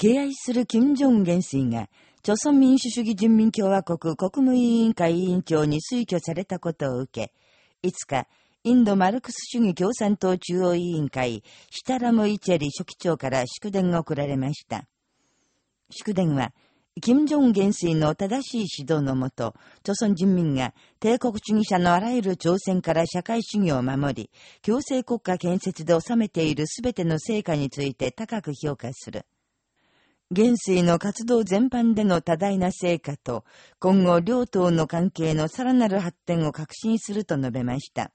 敬愛する金正恩元帥が、朝鮮民主主義人民共和国国務委員会委員長に推挙されたことを受け、いつか、インドマルクス主義共産党中央委員会、シタラム・イチェリ書記長から祝電が送られました。祝電は、金正恩元帥の正しい指導のもと、朝鮮人民が帝国主義者のあらゆる挑戦から社会主義を守り、強制国家建設で収めているすべての成果について高く評価する。元帥の活動全般での多大な成果と、今後両党の関係のさらなる発展を確信すると述べました。